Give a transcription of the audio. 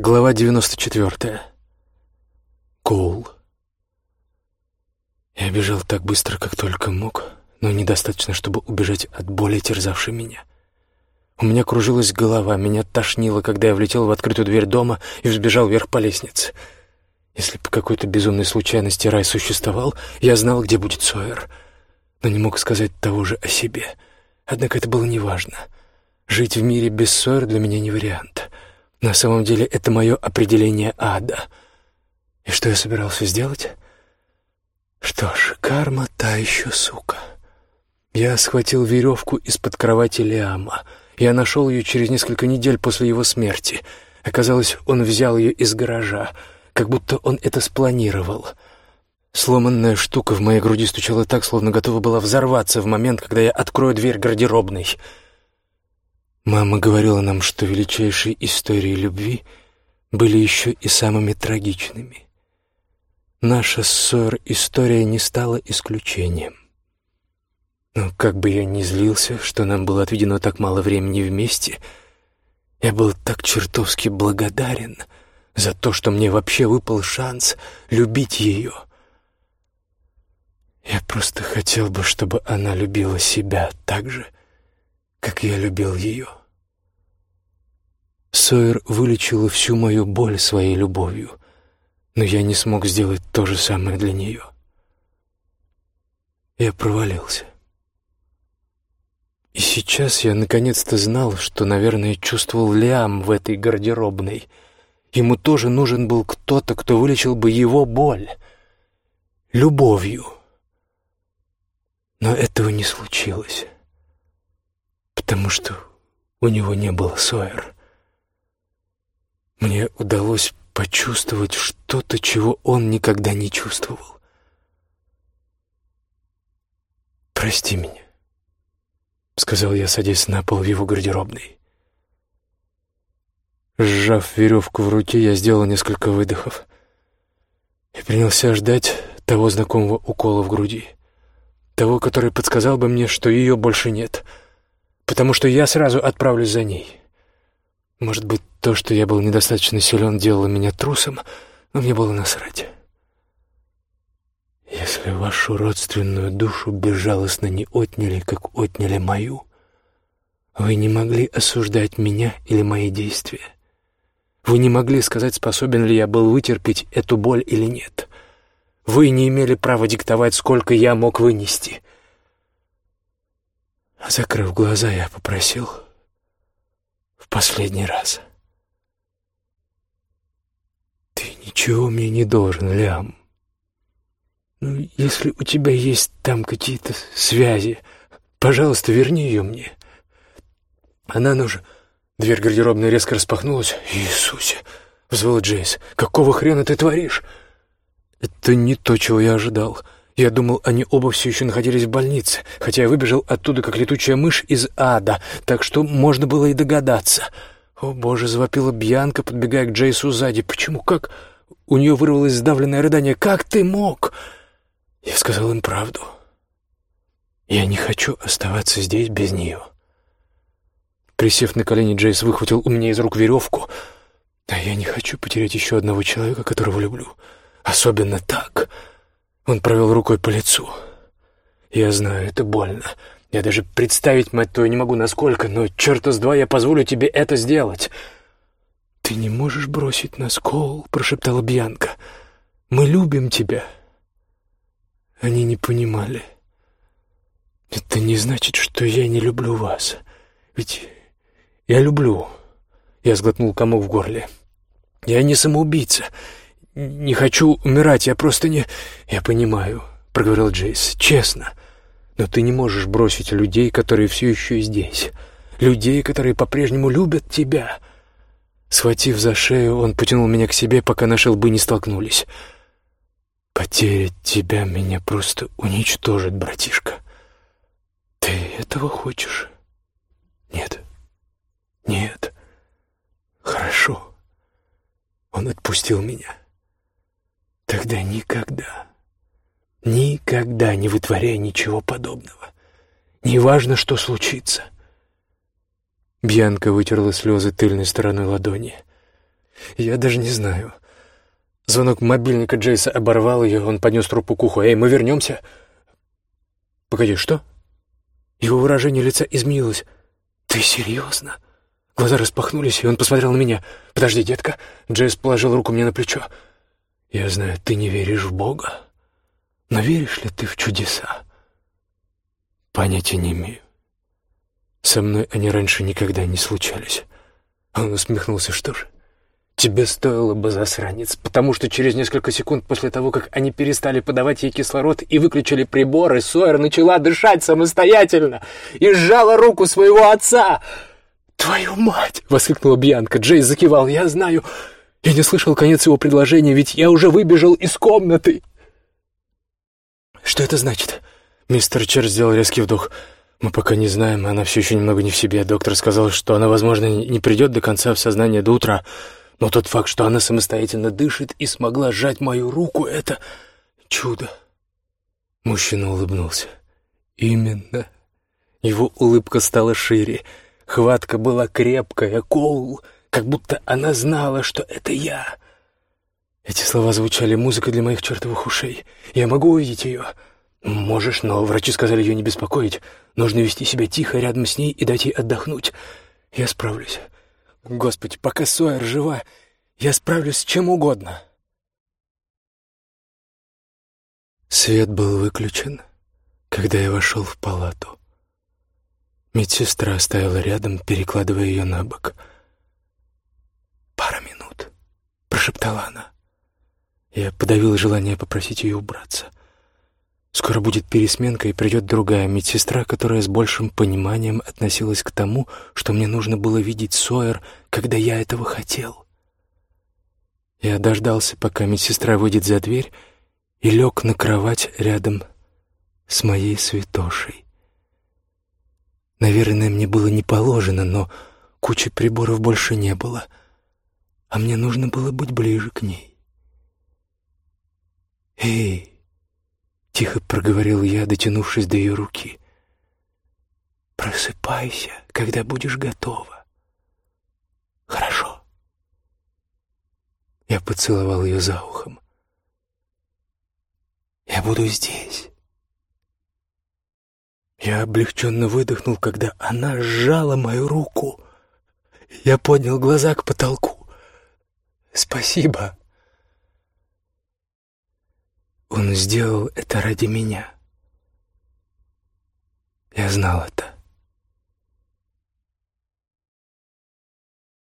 Глава 94. Коул. Я бежал так быстро, как только мог, но недостаточно, чтобы убежать от боли, терзавшей меня. У меня кружилась голова, меня тошнило, когда я влетел в открытую дверь дома и взбежал вверх по лестнице. Если по какой-то безумной случайности рай существовал, я знал, где будет Сойер, но не мог сказать того же о себе. Однако это было неважно. Жить в мире без Сойер для меня не вариант — на самом деле это мое определение ада. И что я собирался сделать? Что ж, карма та еще сука. Я схватил веревку из-под кровати Лиама. Я нашел ее через несколько недель после его смерти. Оказалось, он взял ее из гаража, как будто он это спланировал. Сломанная штука в моей груди стучала так, словно готова была взорваться в момент, когда я открою дверь гардеробной — Мама говорила нам, что величайшие истории любви были еще и самыми трагичными. Наша ссор история не стала исключением. Но как бы я ни злился, что нам было отведено так мало времени вместе, я был так чертовски благодарен за то, что мне вообще выпал шанс любить ее. Я просто хотел бы, чтобы она любила себя так же, как я любил ее. Сойер вылечила всю мою боль своей любовью, но я не смог сделать то же самое для нее. Я провалился. И сейчас я наконец-то знал, что, наверное, чувствовал Лиам в этой гардеробной. Ему тоже нужен был кто-то, кто вылечил бы его боль. Любовью. Но этого не случилось, потому что у него не было Сойер. Мне удалось почувствовать что-то, чего он никогда не чувствовал. «Прости меня», — сказал я, садясь на пол в его гардеробной. Сжав веревку в руке, я сделал несколько выдохов и принялся ждать того знакомого укола в груди, того, который подсказал бы мне, что ее больше нет, потому что я сразу отправлюсь за ней. Может быть, то, что я был недостаточно силен, делало меня трусом, но мне было насрать. Если вашу родственную душу безжалостно не отняли, как отняли мою, вы не могли осуждать меня или мои действия. Вы не могли сказать, способен ли я был вытерпеть эту боль или нет. Вы не имели права диктовать, сколько я мог вынести. Закрыв глаза, я попросил в последний раз. Ты ничего мне не должен, Лям. Ну, если у тебя есть там какие-то связи, пожалуйста, верни ее мне. Она нужна. Дверь гардеробной резко распахнулась. «Иисусе!» — взвыл Джейс. «Какого хрена ты творишь?» «Это не то, чего я ожидал. Я думал, они оба все еще находились в больнице, хотя я выбежал оттуда, как летучая мышь из ада, так что можно было и догадаться. О, боже, завопила Бьянка, подбегая к Джейсу сзади. Почему? Как? У нее вырвалось сдавленное рыдание. «Как ты мог?» Я сказал им правду. Я не хочу оставаться здесь без нее. Присев на колени, Джейс выхватил у меня из рук веревку. А я не хочу потерять еще одного человека, которого люблю. Особенно так. Он провел рукой по лицу. «Я знаю, это больно. Я даже представить, мать твою, не могу, насколько, но, черта с два, я позволю тебе это сделать». «Ты не можешь бросить нас, Коул», — прошептала Бьянка. «Мы любим тебя». Они не понимали. «Это не значит, что я не люблю вас. Ведь я люблю». Я сглотнул комок в горле. «Я не самоубийца не хочу умирать, я просто не...» «Я понимаю», — проговорил Джейс, — «честно. Но ты не можешь бросить людей, которые все еще здесь. Людей, которые по-прежнему любят тебя». Схватив за шею, он потянул меня к себе, пока наши лбы не столкнулись. «Потерять тебя меня просто уничтожит, братишка. Ты этого хочешь?» «Нет. Нет. Хорошо». Он отпустил меня. Тогда никогда, никогда не вытворяй ничего подобного. Неважно, что случится. Бьянка вытерла слезы тыльной стороной ладони. Я даже не знаю. Звонок мобильника Джейса оборвал ее, он поднес трубку к уху. «Эй, мы вернемся?» «Погоди, что?» Его выражение лица изменилось. «Ты серьезно?» Глаза распахнулись, и он посмотрел на меня. «Подожди, детка!» Джейс положил руку мне на плечо. «Я знаю, ты не веришь в Бога, но веришь ли ты в чудеса?» «Понятия не имею. Со мной они раньше никогда не случались». Он усмехнулся. «Что ж, тебе стоило бы, засранец, потому что через несколько секунд после того, как они перестали подавать ей кислород и выключили приборы, Сойер начала дышать самостоятельно и сжала руку своего отца». «Твою мать!» — воскликнула Бьянка. Джейс закивал. «Я знаю. Я не слышал конец его предложения, ведь я уже выбежал из комнаты». «Что это значит?» Мистер Чер сделал резкий вдох. «Мы пока не знаем, она все еще немного не в себе. Доктор сказал, что она, возможно, не придет до конца в сознание до утра. Но тот факт, что она самостоятельно дышит и смогла сжать мою руку, это чудо». Мужчина улыбнулся. «Именно». Его улыбка стала шире. Хватка была крепкая, Коул, как будто она знала, что это я. Эти слова звучали музыкой для моих чертовых ушей. Я могу увидеть ее? Можешь, но врачи сказали ее не беспокоить. Нужно вести себя тихо рядом с ней и дать ей отдохнуть. Я справлюсь. Господи, пока Сойер жива, я справлюсь с чем угодно. Свет был выключен, когда я вошел в палату. Медсестра стояла рядом, перекладывая ее на бок. «Пара минут», — прошептала она. Я подавил желание попросить ее убраться. Скоро будет пересменка, и придет другая медсестра, которая с большим пониманием относилась к тому, что мне нужно было видеть Сойер, когда я этого хотел. Я дождался, пока медсестра выйдет за дверь, и лег на кровать рядом с моей святошей. Наверное, мне было не положено, но кучи приборов больше не было, а мне нужно было быть ближе к ней. «Эй!» — тихо проговорил я, дотянувшись до ее руки. «Просыпайся, когда будешь готова. Хорошо?» Я поцеловал ее за ухом. «Я буду здесь». Я облегченно выдохнул, когда она сжала мою руку. Я поднял глаза к потолку. «Спасибо». Он сделал это ради меня. Я знал это.